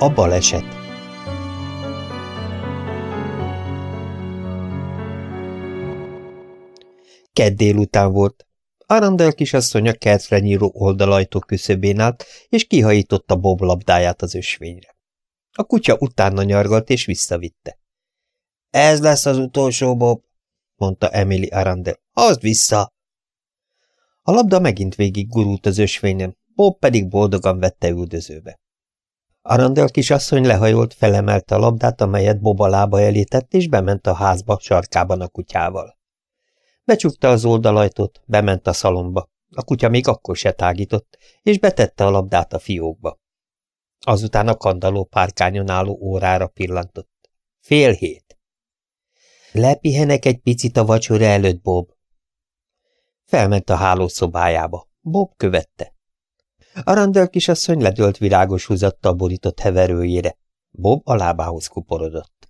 A baleset Kedd délután volt. Arandel kisasszony a kertre nyíló oldalajtó küszöbén állt, és kihajította Bob labdáját az ösvényre. A kutya utána nyargalt, és visszavitte. – Ez lesz az utolsó, Bob – mondta Emily Arandel. – Hozd vissza! A labda megint végig gurult az ösvényen, Bob pedig boldogan vette üldözőbe. Arandel kisasszony lehajolt, felemelte a labdát, amelyet Bob a lába elé tett, és bement a házba sarkában a kutyával. Becsukta az oldalajtót, bement a szalomba. A kutya még akkor se tágított, és betette a labdát a fiókba. Azután a kandaló párkányon álló órára pillantott. Fél hét. Lepihenek egy picit a vacsora előtt, Bob. Felment a hálószobájába. Bob követte. Arandel kisasszony ledölt virágos húzattal borított heverőjére. Bob a lábához kuporodott.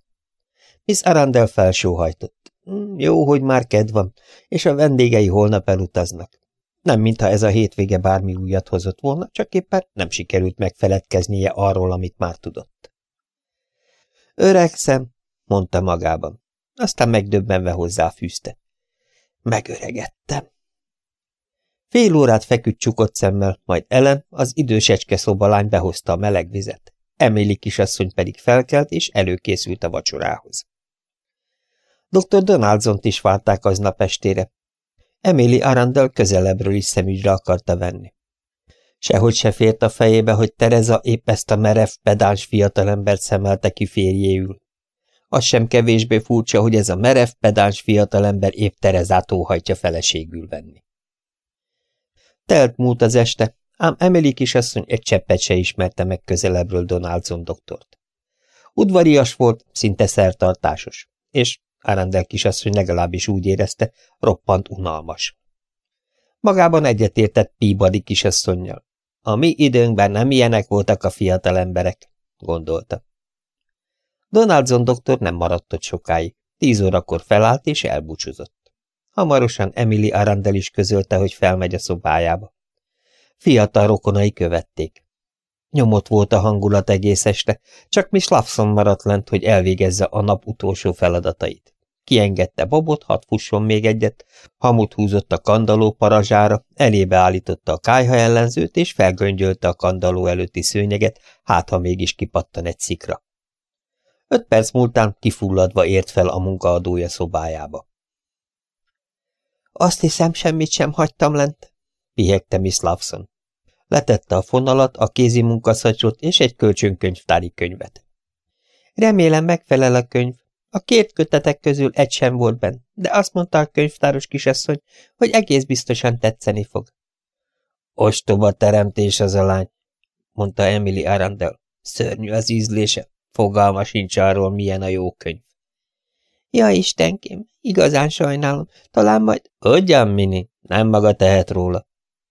Miss Arandel felsóhajtott. Hm, jó, hogy már kedv van, és a vendégei holnap elutaznak. Nem mintha ez a hétvége bármi újat hozott volna, csak éppen nem sikerült megfeledkeznie arról, amit már tudott. Öregszem, mondta magában, aztán megdöbbenve hozzáfűzte. Megöregettem. Fél órát feküdt csukott szemmel, majd Ellen, az idősecske szobalány behozta a meleg vizet. Emily kisasszony pedig felkelt és előkészült a vacsorához. Dr. Donaldson-t is várták aznap estére. Emily Arandel közelebbről is szemügyre akarta venni. Sehogy se fért a fejébe, hogy Tereza épp ezt a merev, pedáns fiatalembert szemelte ki férjéül. Az sem kevésbé furcsa, hogy ez a merev, pedáns fiatalember épp Terezát óhajtja feleségül venni. Telt múlt az este, ám Emily kisasszony egy cseppet se ismerte meg közelebbről Donaldson doktort. Udvarias volt, szinte szertartásos, és Arandel kisasszony legalábbis úgy érezte, roppant unalmas. Magában egyetértett Peabody kisasszonynal. A mi időnkben nem ilyenek voltak a fiatal emberek, gondolta. Donaldson doktor nem maradt ott sokáig. Tíz órakor felállt és elbúcsúzott. Hamarosan Emily Arandel is közölte, hogy felmegy a szobájába. Fiatal rokonai követték. Nyomott volt a hangulat egész este, csak Miss Lawson maradt lent, hogy elvégezze a nap utolsó feladatait. Kiengedte Bobot, hadd fusson még egyet, hamut húzott a kandaló parazsára, elébe állította a kájha ellenzőt, és felgöngyölte a kandaló előtti szőnyeget, hát ha mégis kipattan egy szikra. Öt perc múltán kifulladva ért fel a munkaadója szobájába. Azt hiszem, semmit sem hagytam lent, pihegte Miss Lawson. Letette a fonalat, a kézi munkaszacsot és egy kölcsönkönyvtári könyvet. Remélem megfelel a könyv. A két kötetek közül egy sem volt benn, de azt mondta a könyvtáros kisasszony, hogy egész biztosan tetszeni fog. Ostoba teremtés az a lány, mondta Emily Arandel. Szörnyű az ízlése, fogalma sincs arról, milyen a jó könyv. Ja, Istenkém, igazán sajnálom, talán majd... Ugyan, Mini, nem maga tehet róla,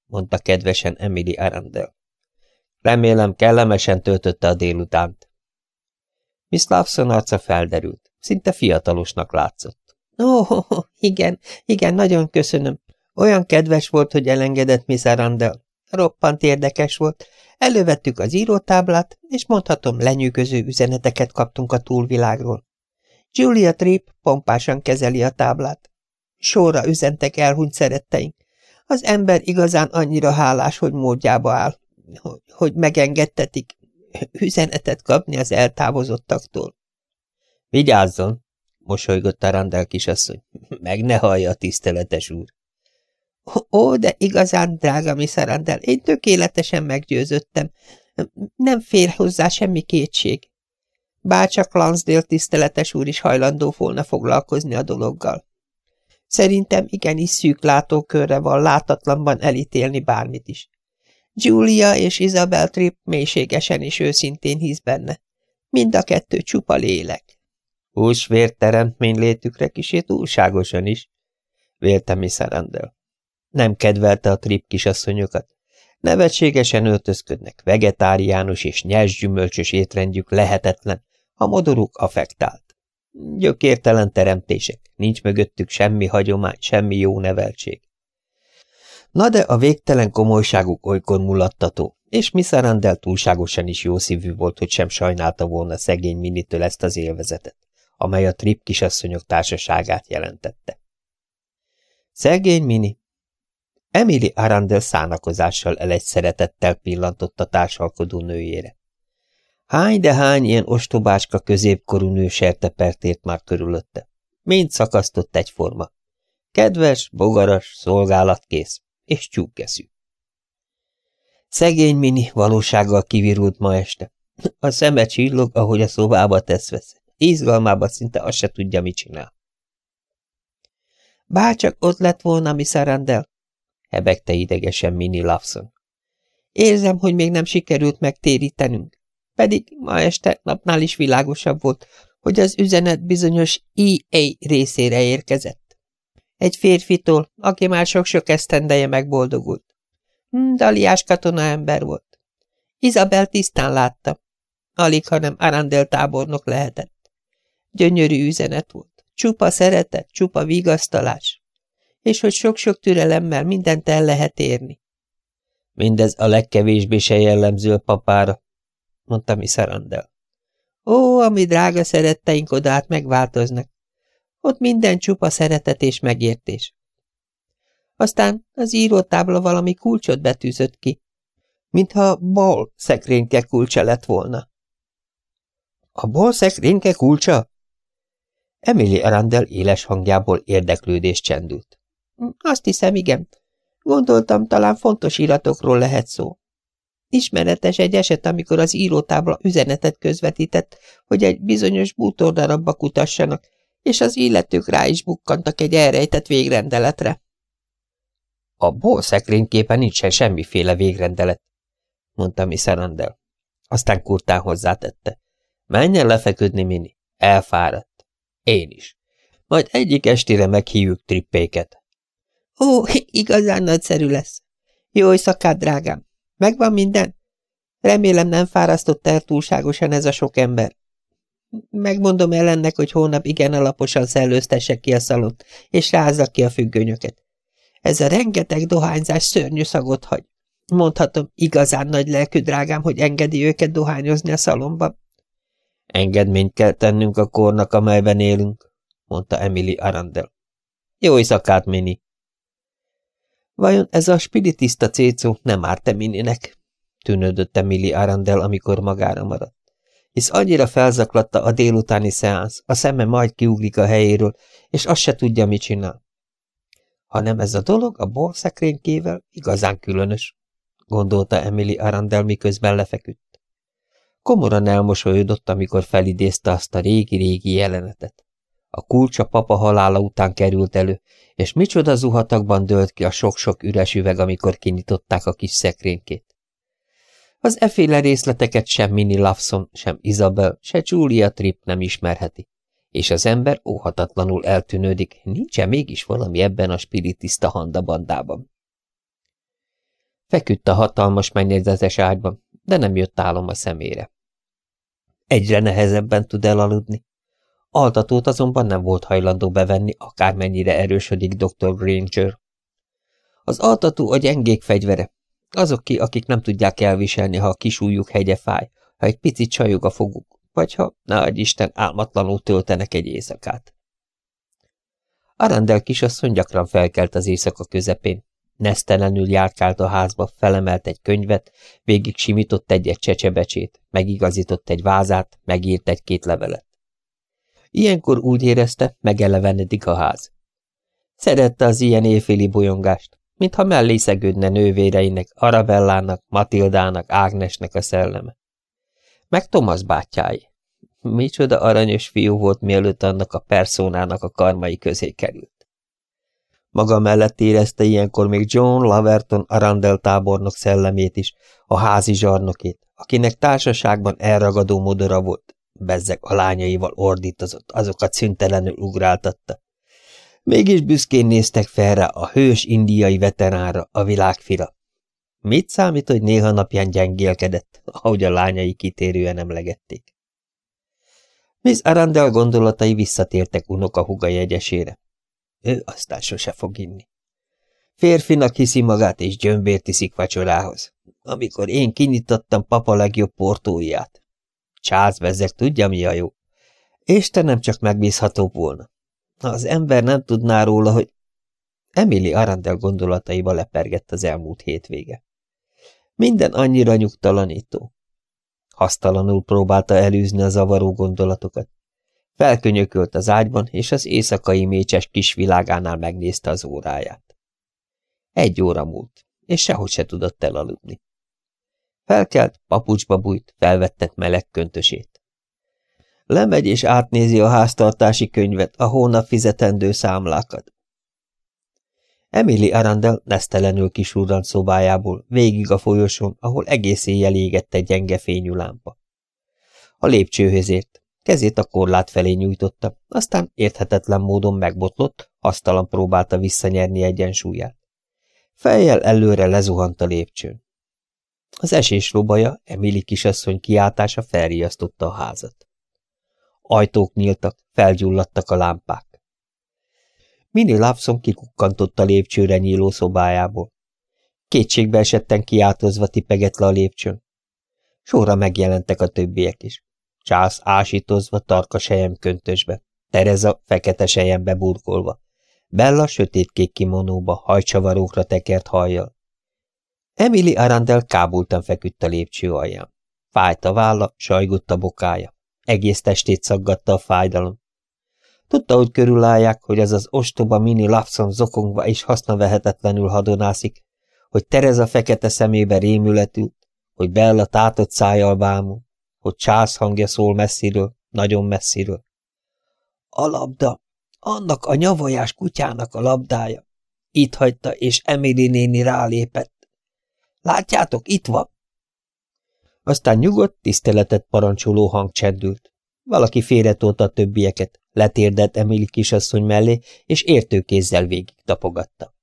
mondta kedvesen Emily Arandel. Remélem, kellemesen töltötte a délutánt. Miss Lawson arca felderült, szinte fiatalosnak látszott. Ó, oh, igen, igen, nagyon köszönöm. Olyan kedves volt, hogy elengedett Miss Arandel. Roppant érdekes volt. Elővettük az írótáblát, és mondhatom, lenyűgöző üzeneteket kaptunk a túlvilágról. Julia Tripp pompásan kezeli a táblát. Sorra üzentek elhunyt szeretteink. Az ember igazán annyira hálás, hogy módjába áll, hogy, hogy megengedtetik üzenetet kapni az eltávozottaktól. Vigyázzon, mosolygott a Randall kisasszony, meg ne hallja a tiszteletes úr. Ó, de igazán, drága Miss Arandel, én tökéletesen meggyőzöttem. Nem fér hozzá semmi kétség. Bárcsak Lansdale tiszteletes úr is hajlandó volna foglalkozni a dologgal. Szerintem igenis szűk látókörre van látatlanban elítélni bármit is. Julia és Isabel Tripp mélységesen és őszintén hisz benne. Mind a kettő csupa lélek. Húsvér teremtmény létükre kisé túlságosan is, vélte Miss Arundel. Nem kedvelte a Tripp kisasszonyokat. Nevetségesen öltözködnek, vegetáriánus és nyers gyümölcsös étrendjük lehetetlen, a modoruk affektált. Gyökértelen teremtések, nincs mögöttük semmi hagyomány, semmi jó neveltség. Na de a végtelen komolyságuk olykor mulattató, és Miss Arandel túlságosan is jó szívű volt, hogy sem sajnálta volna szegény Minitől ezt az élvezetet, amely a trip kisasszonyok társaságát jelentette. Szegény Mini! Emily Arandel szánakozással elegy szeretettel pillantott a társalkodó nőjére. Hány de hány ilyen ostobáska középkorú nő sertepert már körülötte. Mind szakasztott egyforma. Kedves, bogaras, szolgálatkész és tyúkkeszű. Szegény Mini valósággal kivirult ma este. A szeme csillog, ahogy a szobába tesz vesz. Izgalmába szinte azt se tudja, mit csinál. Bárcsak ott lett volna mi Sarandel, hebegte idegesen Mini Lawson. Érzem, hogy még nem sikerült megtérítenünk. Pedig ma este napnál is világosabb volt, hogy az üzenet bizonyos EA részére érkezett. Egy férfitól, aki már sok-sok esztendeje megboldogult. Hm, daliás katona ember volt. Izabel tisztán látta. Alig, hanem Arandel tábornok lehetett. Gyönyörű üzenet volt. Csupa szeretet, csupa vigasztalás. És hogy sok-sok türelemmel mindent el lehet érni. Mindez a legkevésbé se jellemző a papára, mondta mi Arandel. Ó, ami drága szeretteink odát megváltoznak. Ott minden csupa szeretet és megértés. Aztán az írótábla valami kulcsot betűzött ki, mintha bal szekrényke kulcsa lett volna. A bal szekrényke kulcsa? Emily Arandel éles hangjából érdeklődés csendült. Azt hiszem, igen. Gondoltam, talán fontos iratokról lehet szó. Ismeretes egy eset, amikor az írótábla üzenetet közvetített, hogy egy bizonyos bútordarabba kutassanak, és az illetők rá is bukkantak egy elrejtett végrendeletre. A ból szekrényképen nincsen semmiféle végrendelet, mondta Miss Arandel. Aztán kurtán hozzátette. Menjen lefeküdni, Mini. Elfáradt. Én is. Majd egyik estére meghívjuk trippéket. Ó, igazán nagyszerű lesz. Jó éjszakát, drágám. Megvan minden? Remélem nem fárasztott el túlságosan ez a sok ember. Megmondom ellennek, hogy holnap igen alaposan szellőztesse ki a szalont, és rázza ki a függönyöket. Ez a rengeteg dohányzás szörnyű szagot hagy. Mondhatom, igazán nagy lelkű drágám, hogy engedi őket dohányozni a szalomba. Engedményt kell tennünk a kornak, amelyben élünk, mondta Emily Arandel. Jó éjszakát, Mini! Vajon ez a spiritista cécó nem árt-e? Tűnődött Emily Arandel, amikor magára maradt. Hisz annyira felzaklatta a délutáni szeánsz, a szeme majd kiugrik a helyéről, és azt se tudja, mit csinál hanem ez a dolog a borszekrénykével igazán különös, gondolta Emily Arandel, miközben lefeküdt. Komoran elmosolyodott, amikor felidézte azt a régi-régi jelenetet. A kulcsa papa halála után került elő, és micsoda zuhatakban dőlt ki a sok-sok üres üveg, amikor kinyitották a kis szekrénykét. Az eféle részleteket sem Minnie Lawson, sem Isabel, se Julia Tripp nem ismerheti és az ember óhatatlanul eltűnődik, nincs -e mégis valami ebben a spiritista handabandában. Feküdt a hatalmas mennyezetes ágyban, de nem jött álom a szemére. Egyre nehezebben tud elaludni. Altatót azonban nem volt hajlandó bevenni, akármennyire erősödik dr. Granger. Az altató a gyengék fegyvere, azok ki, akik nem tudják elviselni, ha a kisújjuk hegye fáj, ha egy picit csajog a foguk, vagy ha, ne Isten, álmatlanul töltenek egy éjszakát. Arandel kisasszony gyakran felkelt az éjszaka közepén. Nesztelenül járkált a házba, felemelt egy könyvet, végig simított egy-egy csecsebecsét, megigazított egy vázát, megírt egy-két levelet. Ilyenkor úgy érezte, megelevenedik a ház. Szerette az ilyen éjféli bolyongást, mintha mellé szegődne nővéreinek, Arabellának, Matildának, Ágnesnek a szelleme. Meg Thomas bátyái. Micsoda aranyos fiú volt, mielőtt annak a perszónának a karmai közé került. Maga mellett érezte ilyenkor még John Laverton Arandel tábornok szellemét is, a házi zsarnokét, akinek társaságban elragadó modora volt, bezzeg a lányaival ordítozott, azokat szüntelenül ugráltatta. Mégis büszkén néztek fel rá a hős indiai veteránra, a világfira. Mit számít, hogy néha napján gyengélkedett, ahogy a lányai kitérően emlegették? Miss Arandel gondolatai visszatértek unoka huga jegyesére. Ő aztán sose fog inni. Férfinak hiszi magát, és gyömbért iszik vacsorához. amikor én kinyitottam papa legjobb portóját. Charles vezek tudja, mi a jó. Istenem csak megbízhatóbb volna. Az ember nem tudná róla, hogy... Emily Arandel gondolataiba lepergett az elmúlt hétvége. Minden annyira nyugtalanító. Hasztalanul próbálta elűzni a zavaró gondolatokat. Felkönyökölt az ágyban, és az éjszakai mécses kis világánál megnézte az óráját. Egy óra múlt, és sehogy se tudott elaludni. Felkelt, papucsba bújt, felvettet meleg köntösét. Lemegy és átnézi a háztartási könyvet, a hónap fizetendő számlákat. Emily Arandel nesztelenül kisúrant szobájából, végig a folyosón, ahol egész éjjel égett egy gyenge fényű lámpa. A lépcsőhöz ért, kezét a korlát felé nyújtotta, aztán érthetetlen módon megbotlott, asztalan próbálta visszanyerni egyensúlyát. Fejjel előre lezuhant a lépcsőn. Az esés robaja, Emily kisasszony kiáltása felriasztotta a házat. Ajtók nyíltak, felgyulladtak a lámpák. Mini Lapson kikukkantott a lépcsőre nyíló szobájából. Kétségbe esetten kiáltozva tipegett le a lépcsőn. Sorra megjelentek a többiek is. Charles ásítozva tarka sejem köntösbe, Tereza fekete sejembe burkolva, Bella sötétkék kimonóba, hajcsavarókra tekert hajjal. Emily Arandel kábultan feküdt a lépcső alján. Fájt a válla, sajgott a bokája. Egész testét szaggatta a fájdalom. Tudta, hogy körülállják, hogy az az ostoba mini Lapson zokongva és hasznavehetetlenül hadonászik, hogy Tereza fekete szemébe rémületült, hogy Bella tátott szájjal bámul, hogy csász hangja szól messziről, nagyon messziről. A labda, annak a nyavajás kutyának a labdája. Itt hagyta, és Emily néni rálépett. Látjátok, itt van! Aztán nyugodt, tiszteletet parancsoló hang csendült. Valaki félretolta a többieket, letérdett Emily kisasszony mellé, és értőkézzel végig tapogatta.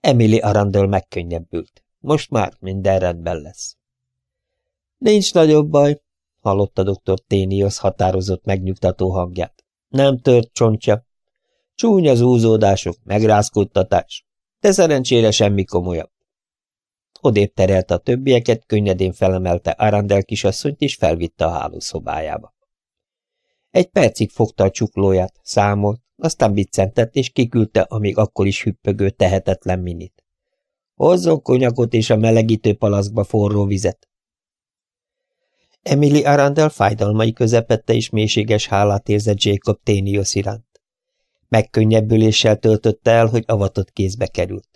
Emily Arandel megkönnyebbült. Most már minden rendben lesz. Nincs nagyobb baj, hallotta dr. Ténios határozott megnyugtató hangját. Nem tört csontja. Csúnya zúzódások, megrázkódtatás, de szerencsére semmi komolyabb. Odébb terelte a többieket, könnyedén felemelte Arandel kisasszonyt, és felvitte a hálószobájába. Egy percig fogta a csuklóját, számolt, aztán biccentett, és kiküldte a még akkor is hüppögő tehetetlen minit. Hozzon konyakot és a melegítő palaszkba forró vizet. Emily Arandel fájdalmai közepette és mélységes hálát érzett Jacob Ténios iránt. Megkönnyebbüléssel töltötte el, hogy avatott kézbe került.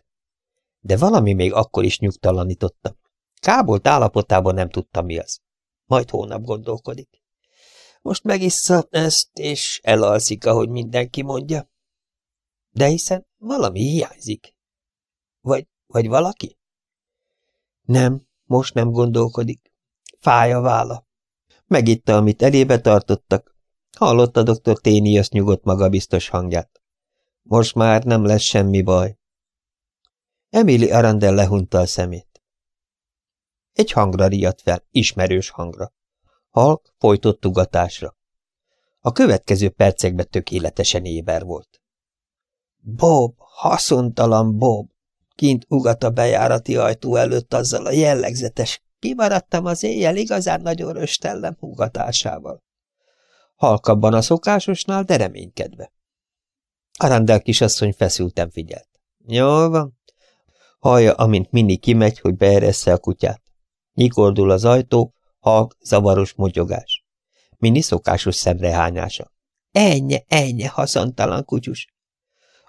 De valami még akkor is nyugtalanította. Kábolt állapotában nem tudta, mi az. Majd hónap gondolkodik. Most megissza ezt, és elalszik, ahogy mindenki mondja. De hiszen valami hiányzik. Vagy, vagy valaki? Nem, most nem gondolkodik. Fáj a válla. Megitta, amit elébe tartottak. Hallotta dr. Ténius nyugodt magabiztos hangját. Most már nem lesz semmi baj. Emily Arandel lehunta a szemét. Egy hangra riadt fel, ismerős hangra. Halk folytott tugatásra. A következő percekben tökéletesen éber volt. Bob, haszontalan Bob, kint ugat a bejárati ajtó előtt azzal a jellegzetes Kimaradtam az éjjel igazán nagyon röstellem húgatásával. Halkabban a szokásosnál, de reménykedve. Arandel kisasszony feszülten figyelt. Jól van. Hallja, amint Mini kimegy, hogy beeressze a kutyát. Nyikordul az ajtó, halk, zavaros motyogás. Mini szokásos szemrehányása. Ennyi, ennyi, haszontalan kutyus.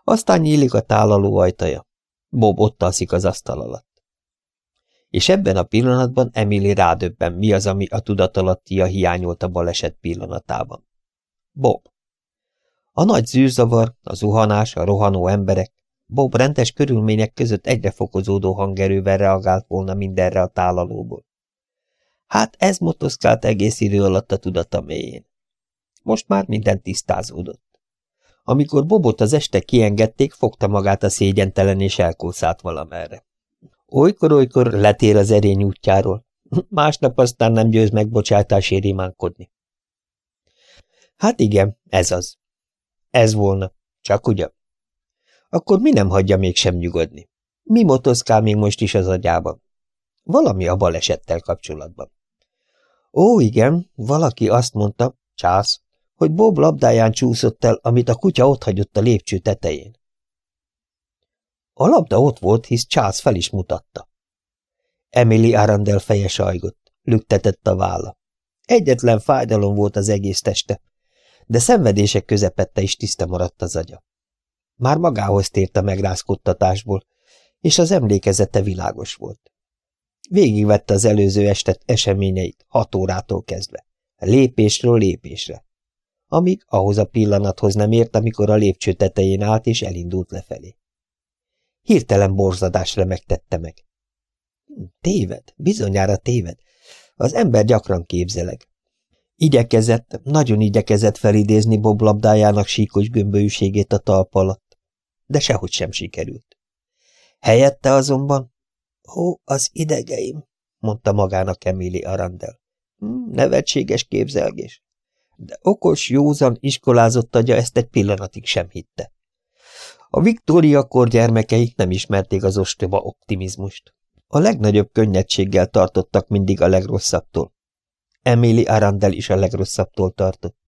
Aztán nyílik a tálaló ajtaja. Bob ott alszik az asztal alatt és ebben a pillanatban Emily rádöbben, mi az, ami a tudatalattia hiányolt a baleset pillanatában. Bob. A nagy zűrzavar, a zuhanás, a rohanó emberek, Bob rendes körülmények között egyre fokozódó hangerővel reagált volna mindenre a tálalóból. Hát ez motoszkált egész idő alatt a tudata mélyén. Most már minden tisztázódott. Amikor Bobot az este kiengedték, fogta magát a szégyentelen és elkószált valamerre. Olykor-olykor letér az erény útjáról, másnap aztán nem győz megbocsátásért imánkodni. Hát igen, ez az. Ez volna. Csak ugyan. Akkor mi nem hagyja mégsem nyugodni? Mi motoszkál még most is az agyában? Valami a balesettel kapcsolatban. Ó, igen, valaki azt mondta, csász, hogy Bob labdáján csúszott el, amit a kutya otthagyott a lépcső tetején. A labda ott volt, hisz Charles fel is mutatta. Emily Arandel feje sajgott, lüktetett a válla. Egyetlen fájdalom volt az egész teste, de szenvedések közepette is tiszta maradt az agya. Már magához tért a megrázkodtatásból, és az emlékezete világos volt. Végigvette az előző estet eseményeit, hat órától kezdve, lépésről lépésre, amíg ahhoz a pillanathoz nem ért, amikor a lépcső tetején állt és elindult lefelé. Hirtelen borzadás remegtette meg. Téved, bizonyára téved. Az ember gyakran képzeleg. Igyekezett, nagyon igyekezett felidézni Bob labdájának síkos gömbölyűségét a talp alatt, de sehogy sem sikerült. Helyette azonban, ó, az idegeim, mondta magának Emily Arandel. Hm, nevetséges képzelgés. De okos, józan, iskolázott agya ezt egy pillanatig sem hitte. A Viktória kor gyermekei nem ismerték az ostoba optimizmust. A legnagyobb könnyedséggel tartottak mindig a legrosszabbtól. Emily Arandel is a legrosszabbtól tartott.